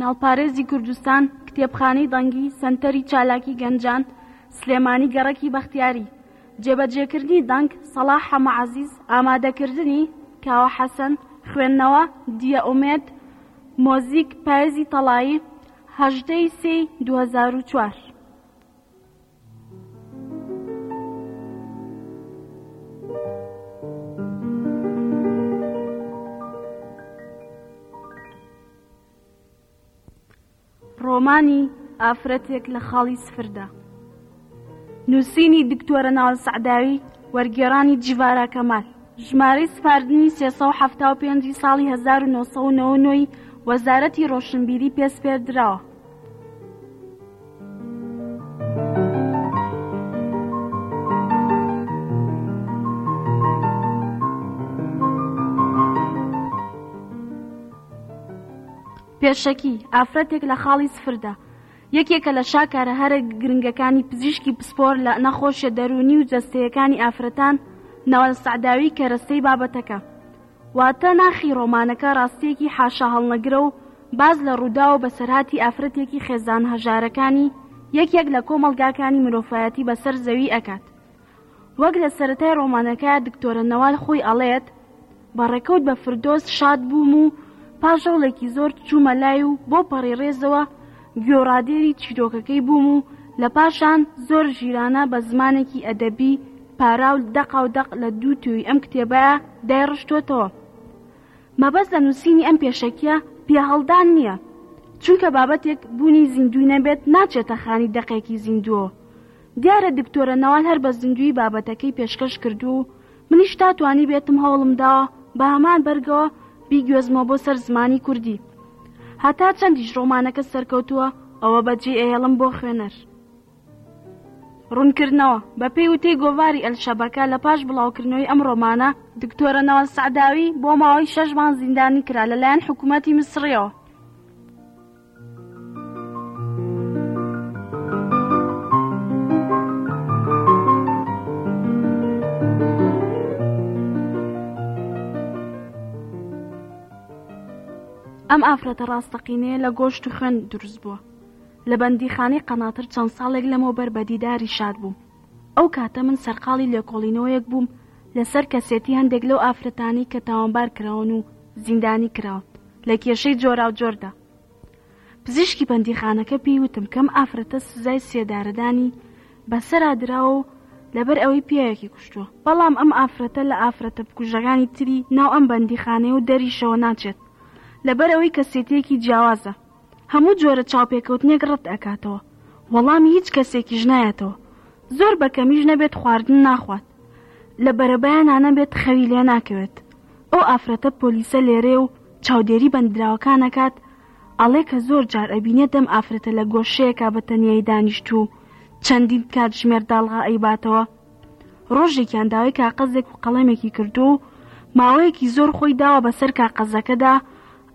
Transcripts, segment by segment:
ناڵپارێزی کوردستان کتێبخانەی دەنگی سەنتەری چالاکی گەنجان سلێمانی گەڕەکی بەختیاری جێبەجێکردنی دەنگ سەڵاح حەمەعەزیز ئامادەکردنی کاوە حەسەن خوێندنەوە دیە ئومێد مۆزیک پایزی تەڵایی هەژدەی سێی 2004 ڕۆمانی ئافرەتێک لە خاڵی سفردا نووسینی دکتۆرە ناڵ سەعداوی وەرگێرانی جیڤارا کەمال ژمارەی سپاردنی 375 ساڵی 1990 وەزارەتی ڕۆشنبیری پێسپێردراوە پێشەکی ئافرەتێک لە خاڵی سفردا یەکێکە لە شاکارە هەرە گرنگەکانی پزیشکی پسپۆر لە نەخۆشیە دەرونی و جەستەیەکانی ئافرەتان ناوە سەعداوی کەرەستەی بابەتەکە واتە ناخی ڕۆمانەکە ڕاستییەکی حاشاهەڵنەگرە و باس لە ڕووداو و بەسەرهاتی ئافرەتێکی خێزان هەژارەکانی یەکێک لە کۆمەڵگاکانی مرۆفایەتی بەسەر زەوی ئەکات. وەک لە سەرەتای ڕۆمانەکە دکتۆرە نەوال خۆی ئەڵێت، بە ڕێکەوت بە فردۆس شاد بووم و پاش هەوڵێکی زۆر چوومە لای و بۆ پەڕی ڕێزەوە گۆڕادێری چیرۆکەکەی بووم و لە پاشان زۆر ژیرانە بە زمانێکی ئەدەبی پاراو دەقا و دەق لە دوو توێی ئەم کتێبەیە دایڕشتۆتەوە. مەبەست لە نووسینی ئەم پێشەکییە پیاهەڵدان نییە، چونکە بابەتێک بوونی زیندووی نەبێت ناچێتە خانی دەقێکی زیندووەوە. دیارە دکتۆرە نەوال هەر بە زیندوویی بابەتەکەی پێشکەش کردووە و، منیش تا توانیبێتم هەوڵم داوە بە هەمان بەرگەوە بیگوێزمەوە بۆ سەر زمانی کوردی. هەتا چەندیش ڕۆمانەکە سەرکەوتووە ئەوە بەجێی ئەهێڵم بۆ خوێنەر. ڕوونکردنەوە، بەپێی وتەی گۆڤاری ئەلشەبەکە لە پاش بڵاوکردنەوەی ئەم ڕۆمانە، دکتۆرە نەوال سەعداوی بۆ ماوەی شەش مانگ زیندانی کرا لەلایەن حکوومەتی میسڕییەوە. ئەم ئافرەتە ڕاستەقینەیە لە گۆشت و خوێن دروست بووە لە بەندیخانەی قەناتر چەند ساڵێک لەمەوبەر بەدیداری شاد بووم ئەو کاتە من سەرقاڵی لێکۆڵینەوەیەک بووم لەسەر کەسێتی هەندێک لەو ئافرەتانەی کە تاوانبار کراون و زیندانی کراون لە کێشەی جۆراوجۆردا. پزیشکی بەندیخانەکە پێی وتم کەم ئافرەتە سزای سێدارەدانی بەسەرا دراوە و لەبەر ئەوەی پیاوێکی کوشتووە، بەڵام ئەم ئافرەتە لە ئافرەتە بکوژەکانی تری ناو ئەم بەندیخانەیە و دەریشەوە ناچێت لەبەر ئەوەی کەسێتییەکی جیاوازە. هەموو جۆرە چاوپێکەوتنێک ڕەت ئەکاتەوە وەڵامی هیچ کەسێکیش نایەتەوە زۆر بە کەمیش نەبێت خواردن ناخوات لە بەرەبەیانا نەبێت خەوی لێ ناکەوێت ئەو ئافرەتە پۆلیسە لێرەیە و چاودێری بەندراوەکان ئەکات ئەڵێ کە زۆر جار ئەبینێت ئەم ئافرەتە لە گۆشەیەکا بە تەنیایی دانیشتوو چەندین کاتژمێر داڵغە ئەیباتەوە ڕۆژێکیان داوای کاقەزێک و قەڵەمێکی کردووە و ماوەیەکی زۆر خۆی داوە بەسەر کاقەزەکەدا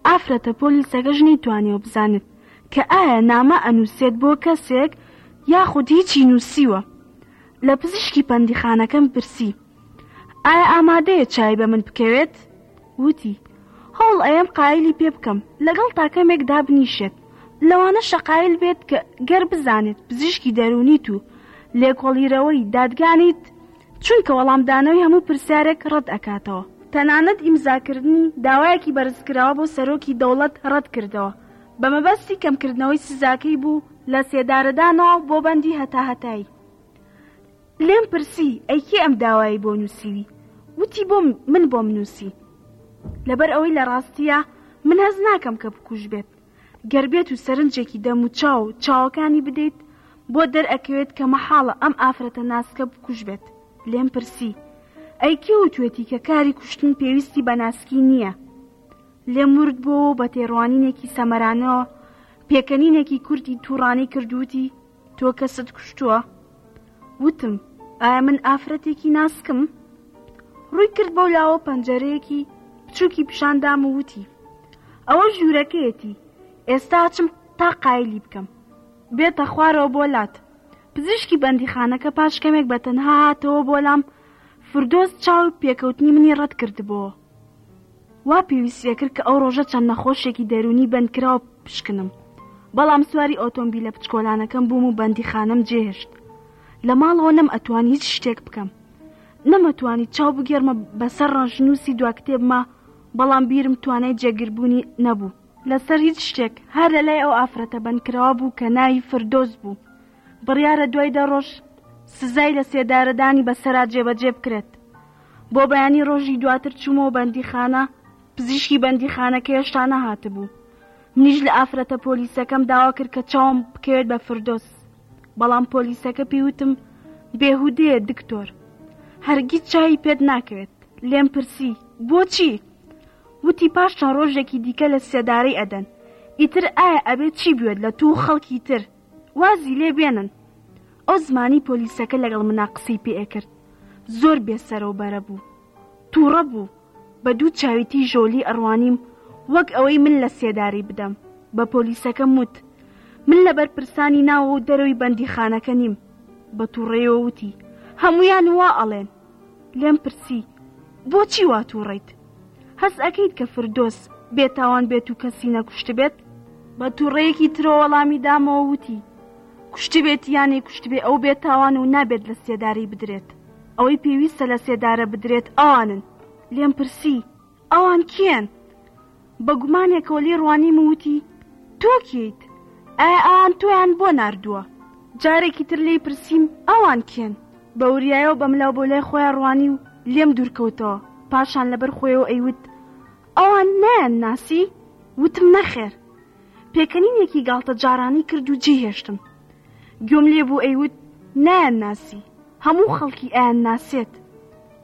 ئافرەتە پۆلیسەکەش نەیتوانیوە بزانێت کە ئایا نامە ئەنووسێت بۆ کەسێک یاخود هیچی نووسیوە، لە پزیشکی بەندیخانەکەم پرسی، ئایا ئامادەیە چاوی بە من بکەوێت؟ وتی، هەوڵ ئەیەم قایلی پێ بکەم لەگەڵ تا کەمێک دابنیشێت، لەوانەشە قایل بێت کە گەر بزانێت پزیشکی دەروونیت و لێکۆڵیرەوەی دادگانیت، چونکە وەڵامدانەوەی هەموو پرسیارێک ڕەت ئەکاتەوە. تەنانەت ئیمزاکردنی داوایەکی بەرزکراوە بۆ سەرۆکی دەوڵەت ڕەت کردەوە بە مەبەستی کەمکردنەوەی سزاکەی بوو لە سێدارەدانەوە بۆ بەندی هەتاهەتایی. لێم پرسی ئەی کێ ئەم داوایەی بۆ نووسیوی؟ وتی بۆ من بۆم نووسی. لەبەر ئەوەی لە ڕاستیا من هەست ناکەم کە بکوژبێت. گەر بێت و سەرنجێکی دەموچاو و چاوەکانی بدەیت بۆ دەرئەکەوێت کە مەحاڵە ئەم ئافرەتە ناسکە بکوژبێت، لێم پرسی، ئەی کێ وتوێتی کە کاری کوشتن پێویستی بە ناسکی نییە؟ لێم ورد بۆوە و بە تێڕوانینێکی سەمەرانەوە پێکەنینێکی کورتی توڕانی کرد و وتی، تۆ کەست کوشتووە وتم ئایا من ئافرەتێکی ناسکم ڕووی کرد بەو لاوە پەنجەرەیەکی بچووکی پیشاندام و وتی ئەوە ژوورەکەیەتی ئێستا چم تا قایلی بکەم بێتە خوارەوە بۆ لات پزیشکی بەندیخانەکە پاش کەمێک بە تەنها هاتەوە بۆ لام فردۆس چاو پێکەوتنی منی ڕەت کردبووە وا پێویست لێکرد کە ئەو ڕۆژە چەند نەخۆشێکی دەروونی بەندکراو بپشکنم، بەڵام سواری ئۆتۆمبیلە بچکۆلانەکەم بووم و بەندیخانەم جێهێشت. لە ماڵەوە نەمئەتوانی هیچ شتێک بکەم. نەمەتوانی چاو بگێڕمە بەسەر ڕەشنووسی دوا کتێبما، بەڵام بیرم توانای جێگیربوونی نەبوو. لەسەر هیچ شتێک، هەر لە لای ئەو ئافرەتە بەندکراوە بوو کە ناوی فردۆس بوو. بڕیارە دوای دە ڕۆژ سزای لەسێدارەدانی بەسەرا جێبەجێ بکرێت. بۆ بەیانی ڕۆژی دواتر چوومەوە بەندیخانە پزیشکی بەندیخانەکە هێشتا نەهاتبوو منیش لە ئافرەتە پۆلیسەکەم داوا کرد کە چاوم بکەوێت بە فردۆس بەڵام پۆلیسەکە پێیوتم بێهودەیە دکتۆر هەرگیز چاوی پێت ناکەوێت لێم پرسی بۆچی وتی پاش چەند ڕۆژێکی دیکە لە سێدارەی ئەدەن ئیتر ئایا ئەبێت چی بوێت لە تو خەڵکی تر وازی لێ بێنن ئەو زمانی پۆلیسەکە لەگەڵ منا قسەی پێ ئەکرد زۆر بێ سەرەوە بەرە بوو تووڕە بوو بە دوو چاویتی ژۆلی ئەڕوانیم وەک ئەوەی من لە سێداری بدەم بە پۆلیسەکەم وت من لە بەرپرسانی ناوە و دەرەوەی بەندیخانەکە نیم بە تووڕەیەوە وتی هەمویان وا ئەڵێن لێم پرسی بۆچی وا تووڕەیت؟ هەست ئەکەیت کە فردۆس بێتاوان بێت و کەسی نەکوشتبێت؟ بە تووڕەیەکی ترۆ وەڵامی دامەوە وتی کوشتبێت یانەی کوشتبێ ئەو بێتاوان و نابێت لە سێدارەی بدرێت ئەوەی پێویستە لە سێدارە بدرێت ئەوانن لێم پرسی ئەوان کێن؟ بە گومانێکەوە لێی ڕوانیم و وتی، تۆ کێیت؟ ئایا ئەوان تۆیان بۆ ناردووە؟ جارێکی تر لێی پرسیم، ئەوان کێن؟ بە وریایەوە بە ملاو بۆ لای خۆیان ڕوانی و لێم دوورکەوتەوە، پاشان لەبەر خۆیەوە ئەیوت، ئەوان نایانناسی؟ وتم، نەخێر. پێکەنینێکی گاڵتەجاڕانەی کرد و جێیهێشتم. گوێم لێ بوو ئەیوت، نایانناسی، هەموو خەڵکی ئەیانناسێت.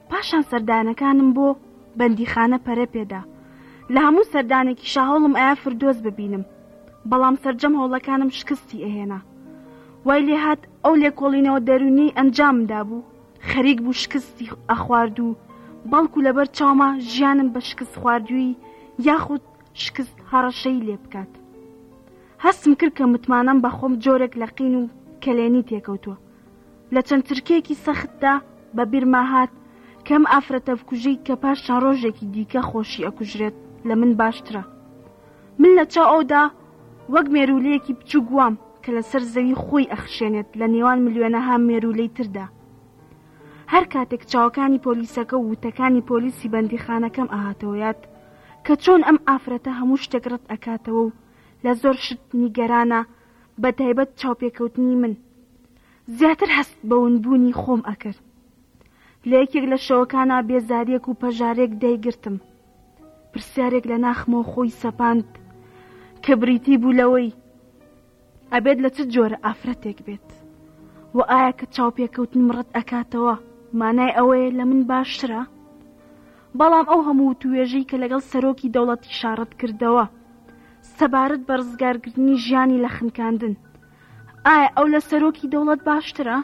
پاشان سەردانەکانم بۆ بەندیخانە پەرە پێدا، لە هەموو سەردانێکیشا هەوڵم ئەیا فردۆس ببینم، بەڵام سەرجەم هەوڵەکانم شکستی ئەهێنا. وای لێ هات ئەو لێکۆڵینەوە دەروونیەی ئەنجامم دابوو، خەریک بوو شکستی ئەخوارد و بەڵکو لەبەر چاوما ژیانم بە شکستخواردوویی یاخود شکست هەڕەشەی لێ بکات. هەستم کرد کە متمانەم بە خۆم جۆرێک لە قین و کەلێنی تێکەوتووە. لە چەند چرکەیەکی سەختدا بە بیرما هات کەم ئافرەتە بکوژی کە پاش چەند ڕۆژێکی دیکە خۆشی ئەکوژرێت لە من باشترە من لە چاو ئەودا وەک مێرولەیەکی بچووک وام کە لەسەر زەوی خۆی ئەخشێنێت لە نێوان ملیۆنەها مێرولەی تردا هەر کاتێک چاوەکانی پۆلیسەکە و وتەکانی پۆلیسی بەندیخانەکەم ئاهاتەوە یاد کە چۆن ئەم ئافرەتە هەموو شتێک ڕەت ئەکاتەوە و لە زۆر شت نیگەرانە بە تایبەت چاوپێکەوتنی من زیاتر هەست بە ونبوونی خۆم ئەکرد. لە یەکێک لە شەوەکانا بێزارییەک و پەژارەیەک دایگرتم. پرسیارێک لە ناخمەوە خۆی سەپاند کە بریتی بوو لەوەی ئەبێت لە چ جۆرە ئافرەتێک بێت و ئایا کە چاوپێکەوتنم ڕەت ئەکاتەوە مانای ئەوەیە لە من باشترە؟ بەڵام ئەو هەموو وتووێژەی کە لەگەڵ سەرۆکی دەوڵەتی شاڕەت کردەوە سەبارەت بە ڕزگارکردنی ژیانی لە خنکاندن ئایا ئەو لە سەرۆکی دەوڵەت باشترە؟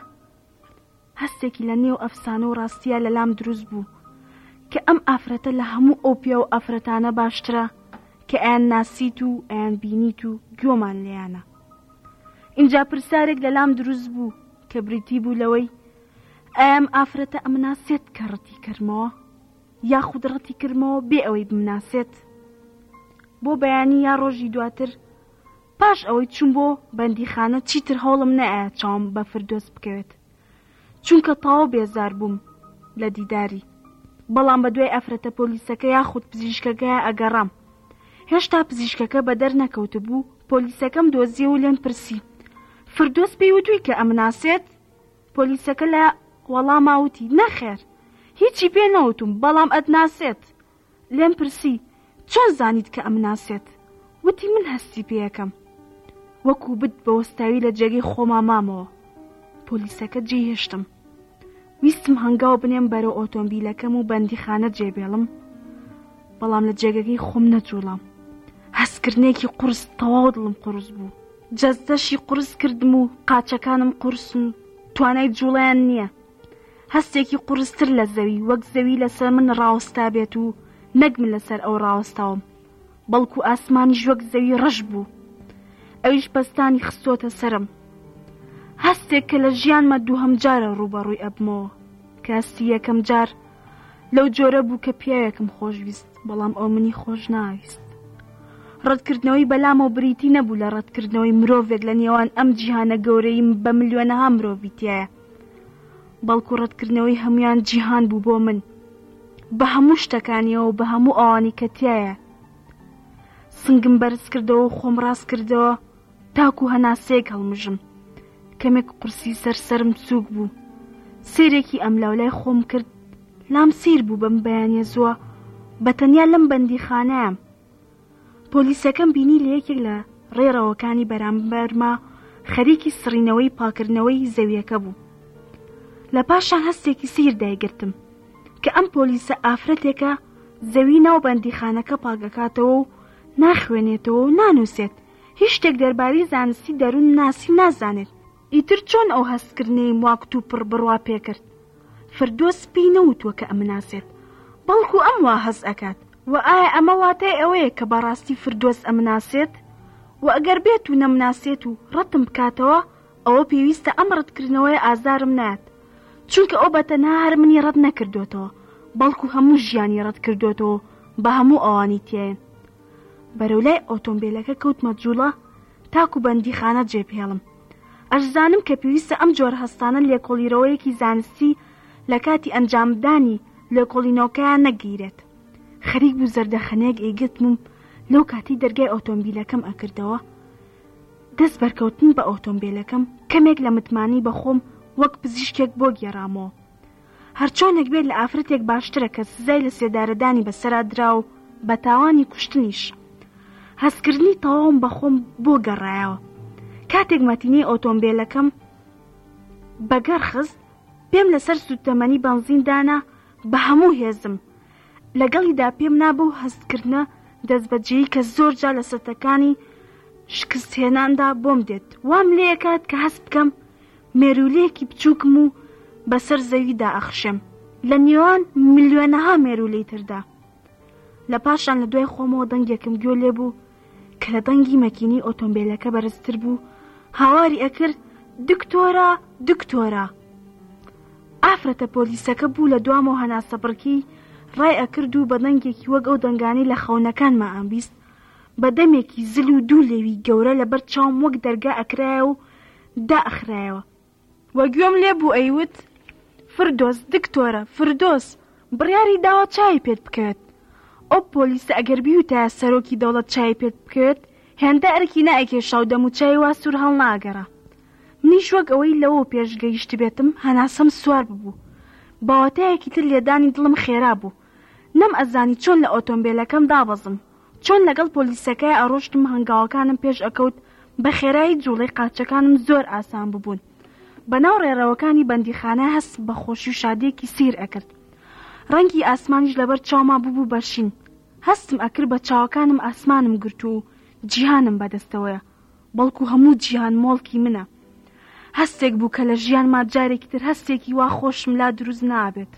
هەستێکی لە نێو ئەفسانە و ڕاستیە لە لام دروست بوو کە ئەم ئافرەتە لە هەموو ئەو پیا و ئافرەتانە باشترە کە ئەیان ناسیت و ئەیان بینیت و گۆمان لێیانە اینجا پرسیارێک لە لام دروست بوو کە بریتی بوو لەوەی ئەم ئافرەتە ئەمناسێت کە ڕەتی کرمەوە یاخود ڕەتی کرمەوە بێ ئەوەی بمناسێت بۆ بەیانی یا ڕۆژی دواتر پاش ئەوەی چووم بۆ بەندیخانە چیتر هەوڵم نەئا چاوم بە فردۆس بکەوێت چونکە تەواو بێزار بووم لە دیداری بەڵام بە دوای ئەفرەتە پۆلیسەکە یاخود پزیشکەکە ئەگەڕام هێشتا پزیشکەکە بە دەرنەکەوتبوو پۆلیسەکەم دۆزیە و لێم پرسی فردۆس پێی وتووی کە ئەمناسێت پۆلیسەکە لە وەڵاماوتی نەخێر هیچی پێ نەوتم بەڵام ئەتناسێت لێم پرسی چۆن زانیت کە ئەمناسێت وتی من هەستی پێەکەم وەکو بت بە وەستاوی لە جێگەی خۆما مامەوە پۆلیسەکە جێ هێشتم ویستم هەنگاو بنێم بەرەو ئۆتۆمبیلەکەم و بەندیخانە جێبێڵم بەڵام لە جێگەکەی خۆم نەجوڵام هەستکردنێکی قرس تەواو دڵم قرس بوو جەزدەشی قرس کردم و قاچەکانم قرسن توانای جوڵیان نییە هەستێکی قوڕستر لە زەوی وەک زەوی لەسەر من ڕاوەستا بێت و نەک من لەسەر ئەو ڕاوەستاوم بەڵکو ئاسمانیش وەک زەوی ڕەش بوو ئەویش پەستانی خستۆتە سرم هەستێک کە لە ژیانمە دووهەم جارە ڕووبەڕووی ئەبمەوە کەستی یەکەم جار لەو جۆرە بوو کە پیاوێکم خۆشویست بەڵام ئەو منی خۆش ناویست ڕەتکردنەوەی بەلامەوە بریتی نەبوو لە ڕەتکردنەوەی مرۆڤێک لە نێوان ئەم جیهانە گەورەیم بە ملیۆنەها مرۆڤیتایە بەڵکو ڕەتکردنەوەی هەموان جیهان بوو بۆ من بە هەموو شتەکانیەوە بە هەموو ئەوانی کە تایە سنگم بەرز کردەوە و خۆم ڕاست کردەوە تاکو هەناسەیەک هەڵمژم کەمێک قورسی سەر سرم سووک بوو سێرێکی ئەم لاولای خۆم کرد لام سیر بوو بەم بەیانە زووە بە تەنیا لەم بەندیخانەیەم پۆلیسەکەم بینی لە یەکێک لە ڕێڕەوەکانی بەرامبەرما خەریکی سڕینەوەی پاکردنەوەی زەویەکە بوو لە پاشان هەستێکی سیر دایگرتم کە ئەم پۆلیسە ئافرەتێکە زەوی ناو بەندیخانەکە پاکەکاتەوە و ناخوێنێتەوە و نانووسێت هیچ شتێک دەربارەی زانستی دەروون ناسی نازانێت ئیتر چۆن ئەو هەستکردنەیم وا کتوپڕ بڕوا پێکرد؟ فردۆس پێی نەوتووە کە ئەمناسێت، بەڵکو ئەم وا هەست ئەکات. وە ئایا ئەمە واتای ئەوەیە کە بەڕاستی فردۆس ئەمناسێت؟ وە ئەگەر بێت و نەمناسێت و ڕەتم بکاتەوە، ئەوە پێویستە ئەم ڕەتکردنەوەیە ئازارم نایات، چونکە ئەو بەتەنها هەر منی ڕەت نەکردۆتەوە، بەڵکو هەموو ژیانی ڕەت کردۆتەوە و بە هەموو ئەوانی تیایەن. بەرەو لای ئۆتۆمبێلەکە کەوتمە جوڵە، تاکو بەندیخانە جێبهێڵم. ئەشزانم کە پێویستە ئەم جۆرە هەستانە لێکۆڵیرەوەیەکی زانستی لە کاتی ئەنجامدانی لێکۆڵینەوەکەیان نەگیرێت. خەریک بوو زەردەخەنەیەک ئەیگرتم و لەو کاتەی دەرگای ئۆتۆمبیلەکەم ئەکردەوە، دەست بەرکەوتن بە ئۆتۆمبیلەکەم کەمێک لە متمانەی بە خۆم وەک پزیشکێک بۆ گێڕامەوە. هەرچۆنێک بێت لە ئافرەتێک باشترە کە سزای لە سێدارەدانی بەسەرا درا و بە تاوانی کوشتنیش هەستکردنی تەواوم بە خۆم بۆ گەڕایەوە کاتێک مەتینەی ئۆتۆمبیلەکەم بەگەڕ خست پێم لەسەر سوتەمەنی بەنزیندانا بە هەموو هێزم لەگەڵیدا پێم نابوو هەستکردە دەست بەجێی کە زۆر جا لە سەتەکانی شکستهێناندا بۆم دێت وام لێکات کە هەست بکەم مێروولەیەکی بچووکم و بەسەر زەویدا ئەخشێم لە نێوان ملیۆنەها مێروولەی تردا لە پاشان لە دوای خۆمەوە دەنگێکم گوێ لێ بوو کە لە دەنگی مەکینی ئۆتۆمبیلەکە بەرزتر بوو هاواری ئەکرد دکتۆرە دکتۆرە ئافرەتە پۆلیسەکە بوو لە دوامەوە هەناسە بڕکی ڕای ئەکرد و بە دەنگێکی وەک ئەو دەنگانی لە خەونەکانمە ئەمبیست بە دەمێکی زل و دوو لێوی گەورە لەبەر چاوم وەک دەرگا ئەکرایە و دائەخرایەوە و گوێم لێ بوو ئەیوت، فردۆس دکتۆرە، فردۆس بڕیاری داوە چاوی پێت بکەوێت. ئەو پۆلیسە ئەگەر بیوتایە سەرۆکی دەوڵەت چاوی پێت بکەوێت، هێندە ئەرکی نەئەکێشا و دەموچاوی وا سوور هەڵناگەڕا. منیش وەک ئەوەی لەوەو پێش گەیشتبێتم هەناسەم سوار ببوو. بە واتایەکی تر لێدانی دڵم خێرا بوو. نەم ئەزانی چۆن لە ئۆتۆمبێلەکەم دابەزم چۆن لەگەڵ پۆلیسەکەیا ئەڕۆشتم هەنگاوەکانم پێش ئەکەوت بە خێرایی جوڵەی قاچەکانم زۆر ئاسان ببوون بەناو ڕێڕەوەکانی بەندیخانە هەست بە خۆشی و شادیەکی سیر ئەکرد ڕەنگی ئاسمانیش لەبەر چاوما ببوو بە شین هەستم ئەکرد بە چاوەکانم ئاسمانم گرتوو و جیهانم بەدەستەوەیە بەڵکو هەموو جیهان مۆڵکی منە. هەستێک بوو کە لە ژیانما جارێکی تر هەستێکی وا خۆشم لا دروست نابێت.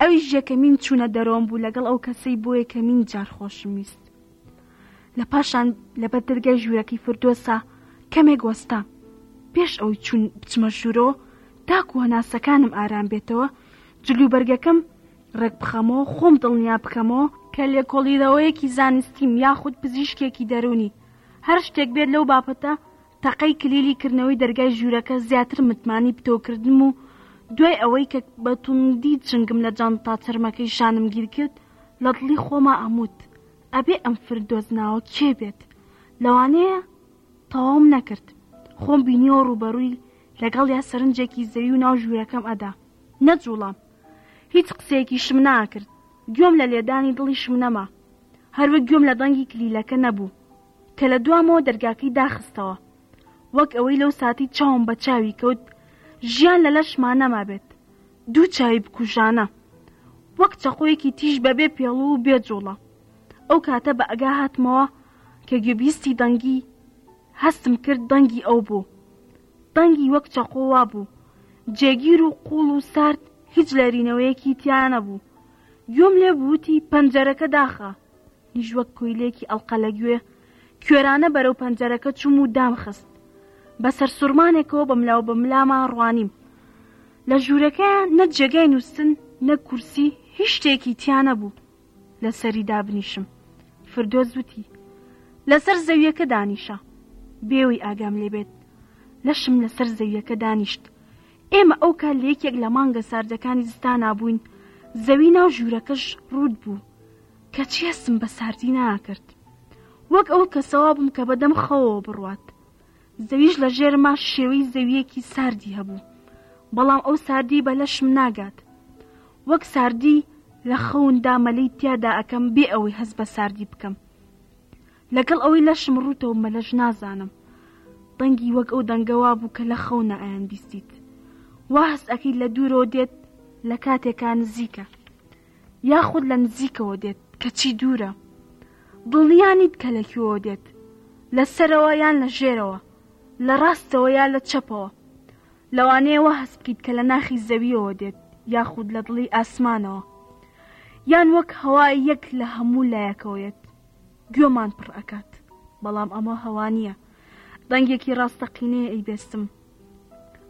ئەویش یەکەمین چوونە دەرۆم بوو لەگەڵ ئەو کەسەی بۆ یەکەمین جار خۆشم ویست. لە پاشان لەبەر دەرگای ژوورەکەی فردۆسا کەمێک وەستام. پێش ئەوی چوون بچمە ژوورەوە تاکو هەناسەکانم ئارام بێتەوە جلوبەرگەکەم ڕێک بخەمەوە خۆم دڵنیا بکەمەوە کە لێکۆڵیرەوەیەکی زانستیم یاخود پزیشکێکی دەروونی هەر شتێک بێت لەو بابەتە تەقەی کلیلی کردنەوەی دەرگای ژوورەکە زیاتر متمانەی پتەوکردم و دوای ئەوەی کە بە توندی چنگم لە جانتا چەرمەکەی شانم گیر کرد لە دڵی خۆما ئەموت ئەبێ ئەم فردۆس ناوە کێ بێت لەوانەیە تەواوم نەکرد خۆم بینیەوە ڕووبەرووی لەگەڵ یا سەرنجێکی زەوی و ناو ژوورەکەم ئەدا نەجوڵام هیچ قسەیەکیشم ناکرد گوێم لە لێدانی دڵیشم نەما هەروەک گوێم لە دەنگی کلیلەکە نەبوو کە لە دوامەوە دەرگاکەی داخستەوە. وەک ئەوەی لەو ساتەی چاوم بە چاوی کەوت ژیان لە لەشما نەمابێت. دوو چاوی بکوژانە. وەک چەقۆیەکی تیژ بەبێ پێڵو و بێ جوڵە. ئەو کاتە بە ئەگا هاتمەوە کە گوێبیستی دەنگی هەستم کرد دەنگی ئەو بوو. دەنگی وەک چەقۆ وابوو. جێگیر و قوڵ و سارد هیچ لێرینەوەیەکی تیا نەبوو. گوێم لێ بوو وتی پەنجەرەکە داخە. منیش وەک کۆیلەیەکی ئەڵقە لە گوێ کوێرانە بەرەو پەنجەرەکە چووم و دامخست. بە سەرسوڕمانێکەوە بە ملاو بە ملاما ڕوانیم. لە ژوورەکەیا نە جێگای نووستن نە کورسی هیچ شتێکی تیا نەبوو لەسەری دابنیشم. فردۆس وتی لەسەر زەویەکە دانیشە. بێوەی ئاگام لێ بێت لەشم لەسەر زەویەکە دانیشت. ئێمە ئەو کات لە یەکێک لە مانگە ساردەکانی زستانا بووین، زەوی ناو ژوورەکەش ڕووت بوو، کەچی هەستم بە ساردی ناکرد. وەک ئەو کەسە وا بووم کە بەدەم خەوەوە بڕوات. زەویش لە ژێرما شێوەی زەوییەکی ساردی هەبوو، بەڵام ئەو ساردیی بە لەشم ناگات. وەک ساردی لە خەوندا مەلەی تیادا ئەکەم بێ ئەوەی هەست بە ساردی بکەم. لەگەڵ ئەوەی لەشم ڕووتە و مەلەش نازانم دەنگی وەک ئەو دەنگە وابوو کە لە خەونا ئەیان بیستیت وا هەست ئەکەی لە دوورەوە دێت لە کاتێکا نزیکە یاخود لە نزیکەوە دێت کەچی دوورە دڵنیانیت کە لە کوێوە دێت لە سەرەوە یان لە ژێرەوە لە ڕاستەوە یا لە چەپەوە لەوانەیەوە هەست بکەیت کە لە ناخی زەویەوە دێت یاخود لە دڵی ئاسمانەوە یان وەک هەوای یەک لە هەموو لایەکەوەیەت گوێمان پڕ ئەکات بەڵام ئەمە هەوا نییە دەنگێکی ڕاستەقینەیە ئەی بێستم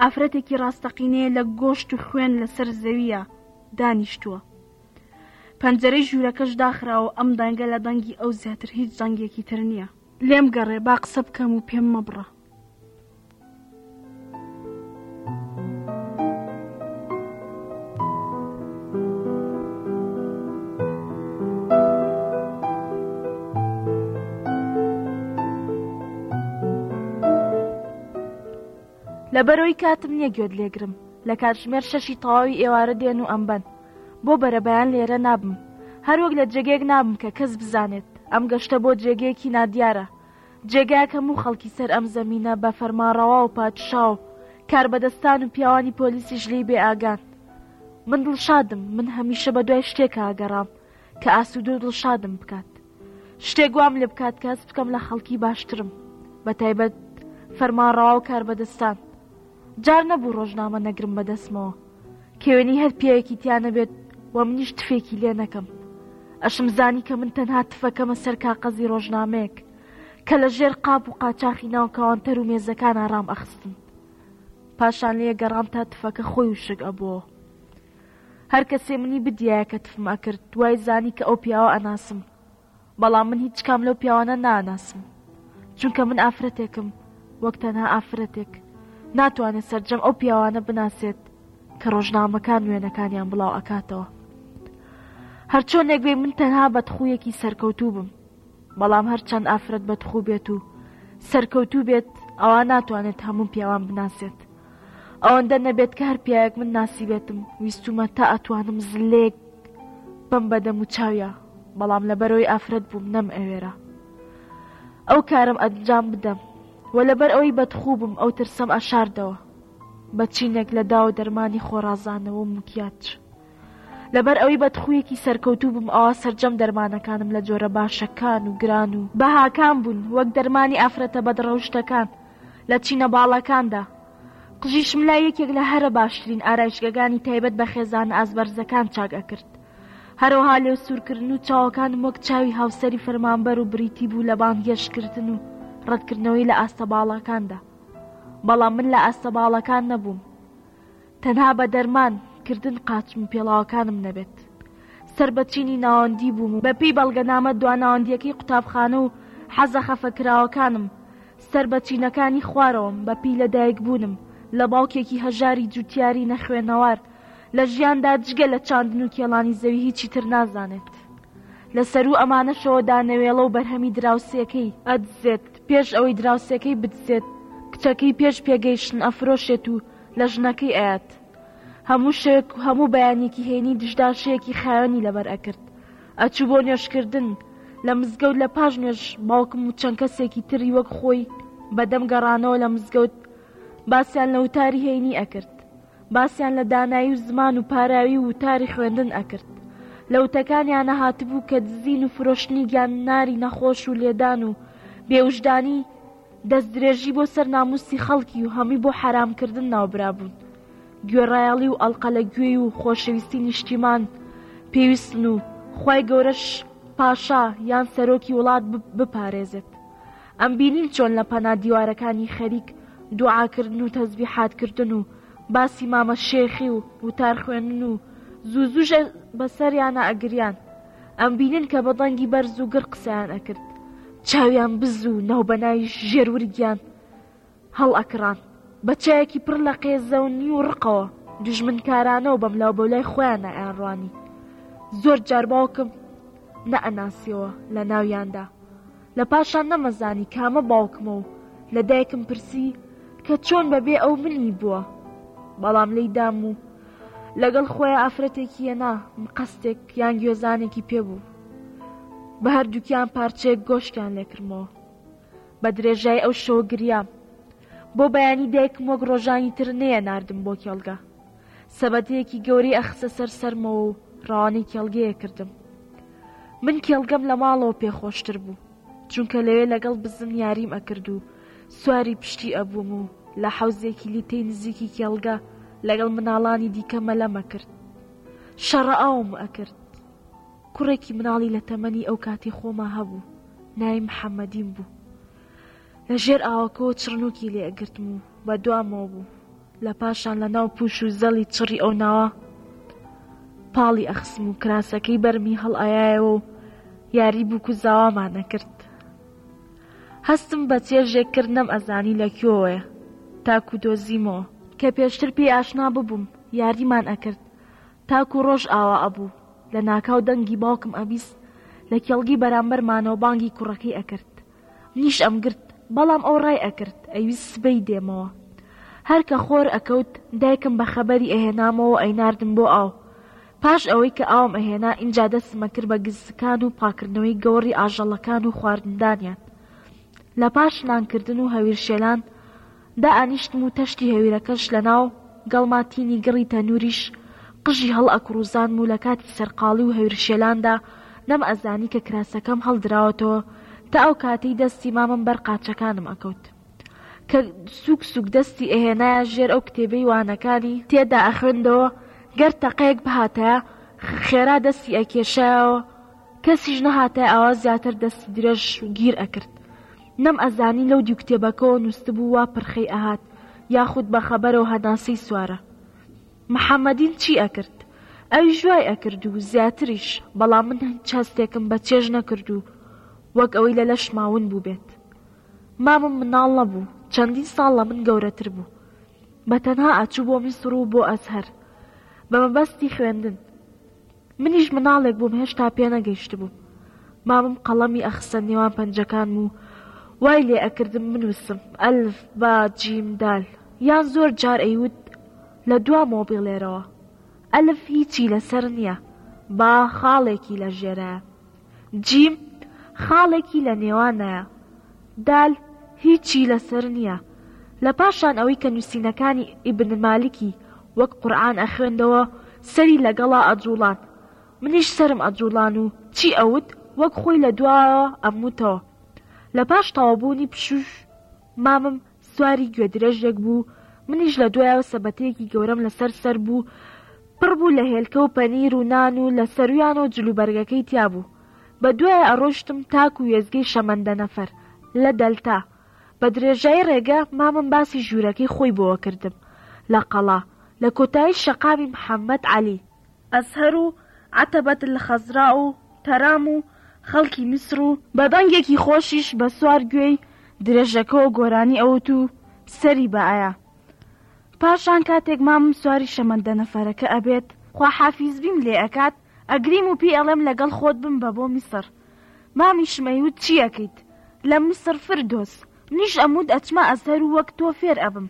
ئافرەتێکی ڕاستەقینەیە لە گۆشت و خوێن لەسەر زەویە دانیشتووە پەنجەرەی ژوورەکەش داخراوە ئەم دەنگە لە دەنگی ئەو زیاتر هیچ دەنگێکی تر نییە لێم گەڕێ با قسە بکەم و پێم مەبڕە لە بەرەوەی کاتم نییە گوێت لێگرم لە کاتژمێر شەشی تەواوی ئێوارە دێن و ئەمبەن بۆ بەرەبەیان لێرە نابم هەروەک لە جێگەیەک نابم کە کەس بزانێت ئەم گەشتە بۆ جێگەیەکی نادیارە جێگایەک هەموو خەڵکی سەر ئەم زەمینە بە فەرمانڕەوا و پادشا و کاربەدەستان و پیاوانی پۆلیسیش لێی بێ ئاگان. من دڵشادم، من هەمیشە بە دوای شتێکا ئەگەڕام کە ئاسوودە و دڵشادم بکات. شتێک وام لێ بکات کە هەست بکەم لە خەڵکی باشترم، بەتایبەت فەرمانڕەوا و کاربەدەستان. جار نەبوو ڕۆژنامە نەگرم بە دەستمەوە کێوێنی هەر پیاوێکی تیا نەبێت و منیش تفێکی لێ نەکەم ئەشم زانی کە من تەنها تفەکەمە سەر کاقەزی ڕۆژنامەیەک کە لە ژێر قاپ و قاچاخی ناو کاوانتەر و مێزەکان ئارام ئەخستن پاشان لێ گەڕام تا تفەکە خۆی و شک ئەبووە هەر کەسێ منی بدیایە کە تفم ئەکرد دوای زانی کە ئەو پیاوە ئەناسم بەڵام من هیچ کام لەو پیاوانە ناناسم چونکە من ئافرەتێکم وەک تەنها ئافرەتێک ناتوانێت سەرجەم ئەو پیاوانە بناسێت کە ڕۆژنامەکان وێنەکانیان بڵاو ئەکاتەوە هەرچۆنێک بێ من تەنها بەدخویەکی سەرکەوتوو بم بەڵام هەرچەند ئافرەت بەدخوو بێت و سەرکەوتوو بێت ئەوە ناتوانێت هەموو پیاوان بناسێت ئەوەندە نەبێت کە هەر پیاوێک من ناسیبێتم ویستومە تا ئەتوانم زلێک بم بەدەم و چاویا بەڵام لەبەرەوەی ئافرەت بووم نەم ئەوێرە ئەو کارم ئەنجام بدەم و لەبەر ئەوەی بەدخوو بم ئەو ترسەم ئەشاردەوە بە چینێک لە داو دەرمانی خۆڕازانەوە و مکیاچ لەبەر ئەوەی بەدخویەکی سەرکەوتوو بم ئەوە سرجەم دەرمانەکانم لە جۆرە باشەکان و گران و بەهاکان بوون وەک دەرمانی ئافرەتە بەدڕەوشتەکان لە چینە باڵاکاندا قژی شملا یەکێک لە هەرە باشترین ئارایشگەگانی تایبەت بە خێزان ئازبەرزەکان چاک ئەکرد هەروەها لێو سوورکردن و چاوەکانم وەک چاوی هاوسەری فەرمانبەر و بریتی بوو لە بان گێشتکردن و ڕەتکردنەوەی لە ئاستە باڵاکاندا بەڵام من لە ئاستە باڵەکان نەبووم تەنها بە دەرمان کردن قاچم و پێڵاوەکانم نەبێت سەر بە چینی ناوەندی بووم و بە پێی بەڵگەنامە دوا ناوەندیەکەی قوتابخانە و حەزە خەفە کراوەکانم سەر بە چینەکانی خوارەوەم بە پی لە دایک بوونم لە باوکێکی هەژاری جوتیاری نەخوێنەوار لە ژیاندا جگە لە چاندن و کێڵانی زەوی هیچی تر نازانێت لە سەروو ئەمانەشەوە دانەوێڵە و بەرهەمی دراوسێکەی ئەدزێت پێش ئەوەی دراوسێکەی بدزێت کچەکەی پێش پێگەیشتن ئەفرۆشێت و لە ژنەکەی ئەیات هەموو شەوێک و هەموو بەیانێکی هەینی دژدان شەیەکی خاوێنی لەبەر ئەکرد ئەچوو بۆ نوێژکردن لە مزگەوت لە پاش نوێژ باوکم و چەند کەسێکی تری وەک خۆی بەدەم گەڕانەوە لە مزگەوت باسیان لە وتاری هەینی ئەکرد باسیان لە دانایی و زمان و پاراوی و وتاری خوێندن ئەکرد لە وتەکانیانە هاتبوو کە دزین و فرۆشتنی گیان ناری نەخۆش و لێدان و بێوژدانی دەست درێژی بۆ سەر ناموسی خەڵکی و هەموی بۆ حەرام کردن ناوبرابوون گوێڕایەڵی و ئەڵقە لە گوێی و خۆشەویستی نیشتیمان پێویستن و خی گەورەش پاشا یان سەرۆکی وڵات بپارێزێت ئەم بینین چۆن لە پەنا دیوارەکانی خەریک دوعاکردن و تەزبی حاتکردن و باسی مامە شێخی و وتار خوێنن و زوو زووژە بەسەریانە ئەگریان ئەمبینن کە بە دەنگی بەرز و گڕ قسەیان ئەکرد چاویان بز و ناوبەناوی ژێر ورگیان هەڵ ئەکڕان بە چایەکی پڕ لە قێزەونی و ڕقەوە دوژمنکارانەوە بەم لاو بەولای خۆیان نایان ڕوانی زۆر جار باوکم نەئەناسیەوە لە ناویاندا لە پاشان نەمەزانی کامە باوکمە و لە دایکم پرسی کە چۆن بە بێ ئەو منی بووە بەڵام لێی دام و لەگەڵ خۆی ئافرەتێکی یەنا مقەستێک یان گوێزانێکی پێ بوو بە هەردووکیان پارچەیەک گۆشتیان لێکرمەوە بە درێژای ئەو شەوە گریام بۆ بەیانی دایکم وەک ڕۆژانی تر نەیە ناردم بۆ کێڵگە سەبەدەیەکی گەورەی ئەخستە سەر سەرمەوە و ڕەوانەی کێڵگەیە کردم. من کێڵگەم لە ماڵەوە پێ خۆشتر بوو، چونکە لەوێ لەگەڵ بزن یاریم ئەکرد و سواری پشتی ئەبووم و لە حەوزێکی لیتەی نزیکی کێڵگە لەگەڵ مناڵانی دیکە مەلەم ئەکرد. شەڕئاوم ئەکرد. کوڕێکی مناڵی لە تەمەنی ئەو کاتی خۆما هەبوو، ناوی محەمەدین بوو. لە ژێر ئاوەکەوە چڕنووکی لێ ئەگرتم و بە دوامەوە بوو، لە پاشان لە ناو پووش و زەڵی چڕی ئەو ناوە پاڵی ئەخستم و کراسەکەی بەرمی هەڵئایایەوە و یاری بووک و زاوامان ئەکرد. هەستم بە چێژێک کرد نەم ئەزانی لە کوێوەیە تاکوو دۆزیمەوە. کە پێشتر پێی ئاشنا ببووم یاریمان ئەکرد تاکوو ڕۆژ ئاوا ئەبوو، لە ناکاو دەنگی باوکم ئەبیست لە کێڵگەی بەرامبەرمانەوە بانگی کوڕەکەی ئەکرد. منیش ئەمگرت بەڵام ئەو ڕای ئەکرد ئەیویست سبەی دێمەوە هەر کە خۆر ئەکەوت دایکم بە خەبەری ئەهێنامەوە و ئەیناردم بۆ ئاو پاش ئەوەی کە ئاوم ئەهێنا ئینجا دەستم ئەکرد بە گزسکان و پاکردنەوەی گەوەڕی ئاژەڵەکان و خواردندانیان لە پاش نانکردن و هەویرشێلان دائەنیشتم و تەشتی هەویرەکەش لەناو گەڵما تینی گڕی تەنووریش قژی هەڵئەکوڕوزانم و لەکاتی سەرقاڵی و هەویرشێلاندا نەمئەزانی کە کراسەکەم هەڵدراوەتەوە تا ئەو کاتەی دەستی مامم بەر قاچەکانم ئەکەوت کە سووک سووک دەستی ئەهێنایە ژێر ئەو کتێبەی وانەکانی تێدا ئەخوێندەوە گەر تەقەیەک بهاتایە خێرا دەستی ئەکێشایەوە. کەسیش نەهاتایە ئاوا زیاتر دەستی درێژ گیر ئەکرد نەم ئەزانی لەو دیو کتێبەکەوە نوستبوو وا پرخەی ئەهات یاخود بە خەبەرەو هەناسەی سوارە محەمەدیم چی ئەکرد ئەویش وای ئەکرد و زیاتریش بەڵام من هیچ هەستێکم بە چێژ نەکرد و وەک ئەوەی لە لەشما ون بووبێت مامم مناڵ نەبوو چەندین ساڵ لە من گەورەتر بوو بە تەنها ئەچوو بۆ میسڕ و بۆ ئەزهەر بە مەبەستی خوێندن منیش مناڵێک بووم هێشتا پێنەگەیشتبووم مامم قەڵەمی ئەخستە نێوان پەنجەکانم و وای لێ ئەکردم بنووسم، ئەلف، با، جیم، دال، یان زۆر جار ئەیوت لە دوا مۆبیڵێرەوە، ئەلف هیچی لەسەر نییە، با خاڵێکی لە ژێرایە. جیم، خاڵێکی لە نێوانایە. دال، هیچی لەسەر نییە. لە پاشان ئەوی کە نووسینەکانی ئیبن مالکی وەک قورئان ئەخوێندەوە، سەری لەگەڵا ئەجووڵان. منیش سەرم ئەجووڵان و چی ئەوت وەک خۆی لە دواوە ئەموتەوە. لە پاش تەواوبوونی پشوو مامم سواری گوێدرێژێک بوو، منیش لە دوایەوە سەبەتەیەکی گەورەم لەسەر سەر بوو، پڕ بوو لە هێلکە و پەنیر و نان و لە سەرویانەوە جلوبەرگەکەی تیا بوو. بە دوایە ئەڕۆشتم تاکوو وێستگەی شەمەندەنەفەر، لە دەلتا. بە درێژایی ڕێگە مامم باسی ژوورەکەی خۆی بۆوە کردم لە قەڵا، لە کۆتایی شەقامی محەممەد عەلی. ئەزهەر و عەتەبەت الخەزرا و تەرام و خەڵکی میسر و. بە دەنگێکی خۆشیش بە سوار گوێی درێژەکەوە گۆرانی ئەوت و سەری بە ئەیا. پاشان کاتێک مامم سواری شەمەندە نەفەرەکە ئەبێت، خواحافیزبیم لێ ئەکات، ئەگریم و پێی ئەڵێم لەگەڵ خۆت بمبە بۆ میسر. مامیشم ئەیوت چی ئەکەیت لە میسر فردۆس؟ منیش ئەموت ئەچمە ئەزهەر و وەک تۆ فێر ئەبم.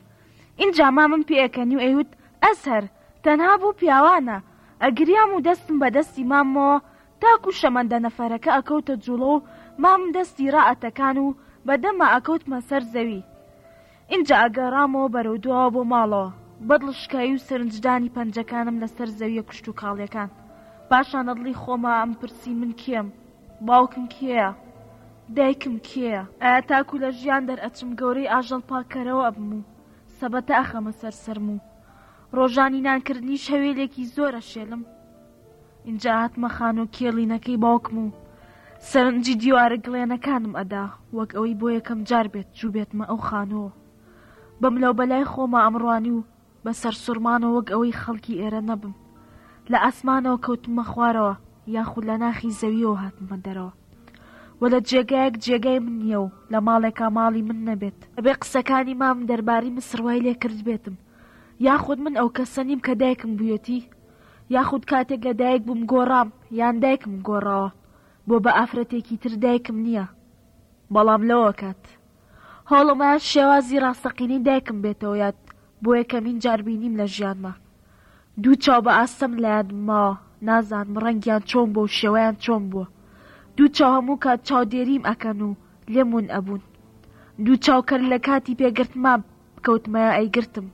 ئینجا مامم پێ ئەکەنی و ئەیوت ئەزهەر تەنها بۆ پیاوانە. ئەگریام و دەستم بە دەستی ماممەوە تاکو شەمەندە نەفەرەکە ئەکەوتە جوڵە و مامم دەستی رائەتەکان و بە دەما ئەکەوتمە سەر زەوی. ئینجا ئەگەڕامەوە بەرەو دواوە بۆ ماڵەوە بە دڵشکایی و سەرنجدانی پەنجەکانم لەسەر زەویە کوشتوکاڵیەکان. پاشان لەدڵی خۆما ئەمپرسی من کێم؟ باوکم کێیە؟ دایکم کێیە؟ ئایا تاکو لە ژیان دەرئەچم گەورەی ئاژەڵ پاککەرەوە ئەبم و سەبەتە ئەخەمە سەر سەرم و ڕۆژانی نانکردنیش هەوێلێکی زۆرە شێلم اینجا هاتمە خانۆ کێڵینەکەی باوکم و سەرنجی دیوارە گڵێنەکانم ئەدا وەک ئەوەی بۆ یەکەم جار بێت جوو بێتمە ئەو خانۆ بەم لەو بەلای خۆمە ئەمڕوانی و بە سەرسوڕمانە وەک ئەوەی خەڵکی ئێرە نەبم لە ئاسمانەوە کەوتمە خوارەوە یاخود لە ناخی زەویەوە هاتمە دەرەوە و لە جێگایەک جێگای من نیە و لە ماڵێکا ماڵی من نەبێت ئەبێ قسەکانی مام دەرباری مسڕ وای لێ کردبێتم یاخود من ئەو کەسە نیم کە دایکم بوویەتی یاخود کاتێک لە دایک بووم گۆڕام یان دایکم گۆڕاوە بۆ بە ئافرەتێکی تر دایکم نییە بەڵام لەوە کات هەوڵمایان شێوازی ڕاستەقینەی دایکم بێتەوە یاد بۆ یەکەمین جار بینیم لە ژیانما دوو چاو بە ئاستەم لایان ماوە نازانم ڕەنگیان چۆن بووە و شێوەیان چۆن بووە دوو چاو هەموو کات چاودێریم ئەکەن و لێم ون ئەبوون دوو چاو کەر لە کاتی پێ گرتما بکەوتمایە ئەیگرتم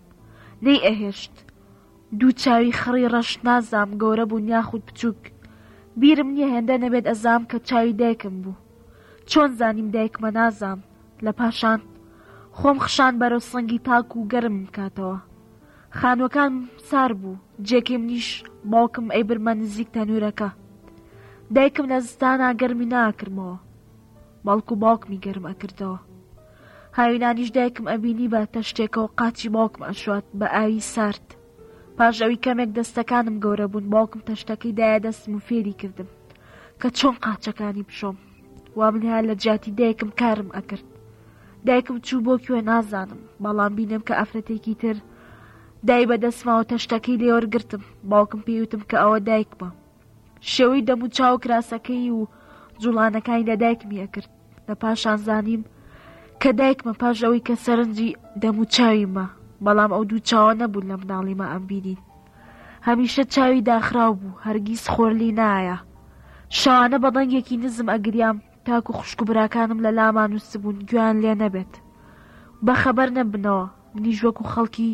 نەی ئەهێشت دوو چاوی خڕی ڕەش نازام گەورە بوون یاخود بچووک بیرم نییە هێندە نەبێت ئەزام کە چاوی دایکم بوو چۆن زانیم دایکمە نازام لە پاشان خۆم خشان بەرەو سنگی تاکو گەرمم کاتەوە خانووەکان سار بوو جێکی منیش باوکم ئەی برمە نزیک تەنورەکە دایکم لە زستانا گەرمی ناکرمەوە بەڵکو باوکمی گەرم ئەکردەوە هاوینانیش دایکم ئەبینی بە تەشتێکەوە قاچی باوکم ئەشوات بە ئاوی سارد پاش ئەوی کەمێک دەستەکانم گەورە بوون باوکم تەشتەکەی دایە دەستم و فێری کردم کە چۆن قاچەکانی بشۆم وا من هەیە لە جیاتی دایکم کارم ئەکرد دایکم چوو بۆ کوێ نازانم بەڵام بینم کە ئافرەتێکی تر دای بەدەستماوە تەشتەکەی لێوەرگرتم باوکم پێیوتم کە ئەوە دایکمە شێوەی دەم و چاو کراسەکەی و جوڵانەکانی لە دایکمیە کرد لە پاشان زانیم کە دایکمە پاش ئەوەی کە سەرنجی دەم و چاویمە بەڵام ئەو دوو چاوە نەبوون لە مناڵیمە ئەم بینین هەمیشە چاوی داخراو بوو هەرگیز خۆرلی نایە شەوانە بە دەنگێکی نزم ئەگریام تاکو خوشک و براکانم لە لاما نووسبوون گوێیان لێ نەبێت بە خەبەر نەبنەوە منیش وەکو خەڵکی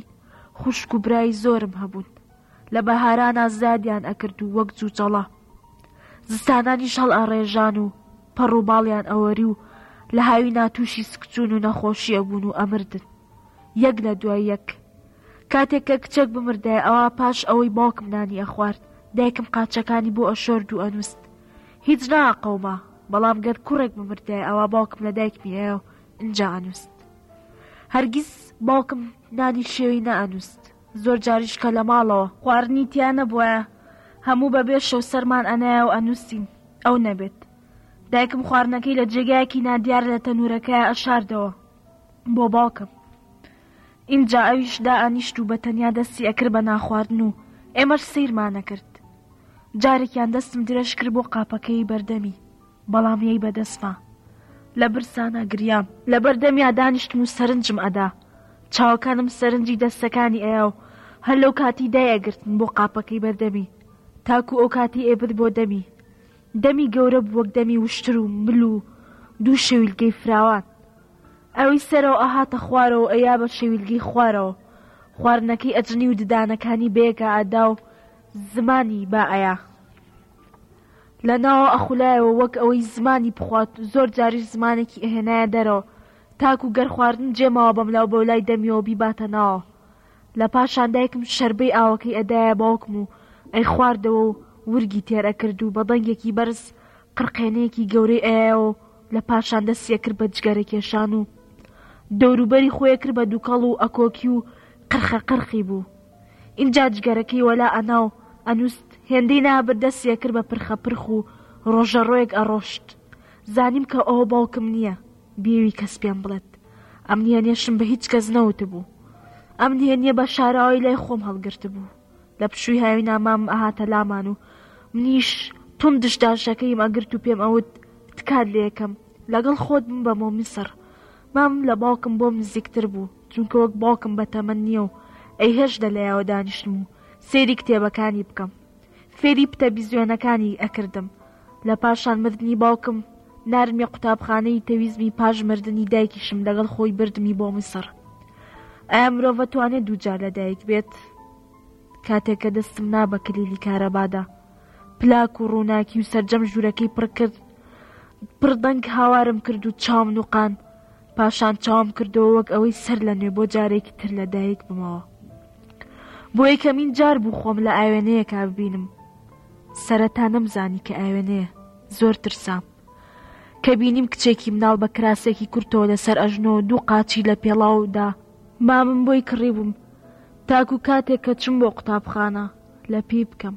خوشک و برای زۆرم هەبوون لە بەهارانا زادیان ئەکرد و وەک جوجەڵە زستانانیش هەڵ ئەڕێژان و پەڕ و باڵیان ئەوەری و لە هاوی ناتوشی سکچون و نەخۆشی ئەبوون و ئەمردن یەک لە دوای یەک کاتێک کە کچێک بمردای ئەوە پاش ئەوەی باوکم نانی ئەخوارد دایکم قاچەکانی بۆ ئەشۆرد و ئەنووست هیچ ناقەوما بەڵام گەر کوڕێک بمردایە ئەوا باوکم لە دایکمی ئەیا و ئنجا ئەنوست هەرگیز باوکم نانی شێوی نەئەنوست زۆر جاریش کە لە ماڵەوە خواردنی تیا نەبوایە هەموو بە بێ شەو سەرمان ئەنایە و ئەنوستین ئەو نەبێت دایکم خواردنەکەی لە جێگایەکی نادیار لە تەنورەکەیا ئەشاردەوە بۆ باوکم. ئینجا ئەویش دائەنیشت و بەتەنیا دەستی ئەکرد بە نانخواردن و ئێمەش سەیرمان ئەکرد. جارێکیان دەستم درێژ کرد بۆ قاپەکەی بەردەمی، بەڵام یەی بەدەست ما. لە برسانا گریام. لە بەردەمیا دانیشتم و سەرنجم ئەدا. چاوەکانم سەرنجی دەستەکانی ئەیا و هەر لەو کاتی دایئەگرتن بۆ قاپەکەی بەردەمی تاکوو ئەو کاتی ئەیبرد بۆ دەمی. دەمی گەورە بوو وەک دەمی وشتر و مل و دوو شەویلکەی فراوان ئەوی سەرەوە ئەهاتە خوارەوە و ئەیا بە شەویلگەی خوارەوە خواردنەکەی ئەجنی و ددانەکانی بەیەکا ئەدا و زمانی با ئەیا لە ناوەوە ئەخولایەوە وەک ئەوەی زمانی بخوات و زۆر جاریش زمانێکی ئەهێنایە دەرەوە تاکو گەر خواردن جێماوە بەملاو بەولای دەمیەوە بیباتە ناوەوە لە پاشان دایکم شەربەی ئاوەکەی ئەدایە باوکم و ئەیخواردەوە و ورگی تێر ئەکرد و بە دەنگێکی بەرز قڕقێنەیەکی گەورەی ئەیایەوە و لە پاشان دەستی ئەکرد بە جگەرە کێشان و دەوروبەری خۆی ئەکرد بە دووکەڵ و ئەکۆکی و قرخە قرخی بوو ئینجا جگەرەکەی وەلا ئەنا و ئەنووست هێندەی نابرد دەستی ئەکرد بە پرخە پرخ و ڕۆژەڕۆیەک ئەڕۆشت زانیم کە ئەوە باوکم نییە بیەوی کەس پێم بڵێت ئەم نهێنیەشم بە هیچ کەس نەوتبوو ئەم نهێنیە بە شاراوی لای خۆم هەڵگرتبوو لە پشووی هاوی نامام ئەهاتە لامان و منیش تون دشداشەکەیم ئەگرت و پێم ئەوت تکات لە یەکەم لەگەڵ خۆت بم بە بۆ میسر مام لە باوکم بۆم نزیکتر بوو چونکە وەک باوکم بە تەمەن نییە و ئەی هێش دە لەیاوە دانیشتم و سێری کتێبەکانی بکەم فێری پتە بیزیۆنەکانی ئەکردم لە پاشان مردنی باوکم ناردمیە قوتابخانەی تەویزمی پاش مردنی دایکیشم لەگەڵ خۆی بردمی بۆ میسڕ ئایا مرۆڤە توانێت دووجار لە دایک بێت کاتێک کە دەستم نا بە کلیلی کارەبادا پلاک و ڕووناکی و سرجەم ژوورەکەی پڕ کرد پڕدەنگ هاوارم کرد و چاوم نوقان پاشان چاوم کردەوە وەک ئەوەی سەر لە نوێ بۆ جارێکی تر لە دایک بمەوە بۆ یەکەمین جار بوو خۆم لە ئاوێنەیەکا ببینم سەرەتا نەمزانی کە ئاوێنەیە زۆر ترسام کە بینیم کچێکی مناڵ بە کراسێکی کورتەوە لەسەر ئەژنۆ دوو قاچی لە پێڵاودا مامم بۆی کڕی بووم تاکو کاتێک کە چم بۆ قوتابخانە لە پێی بکەم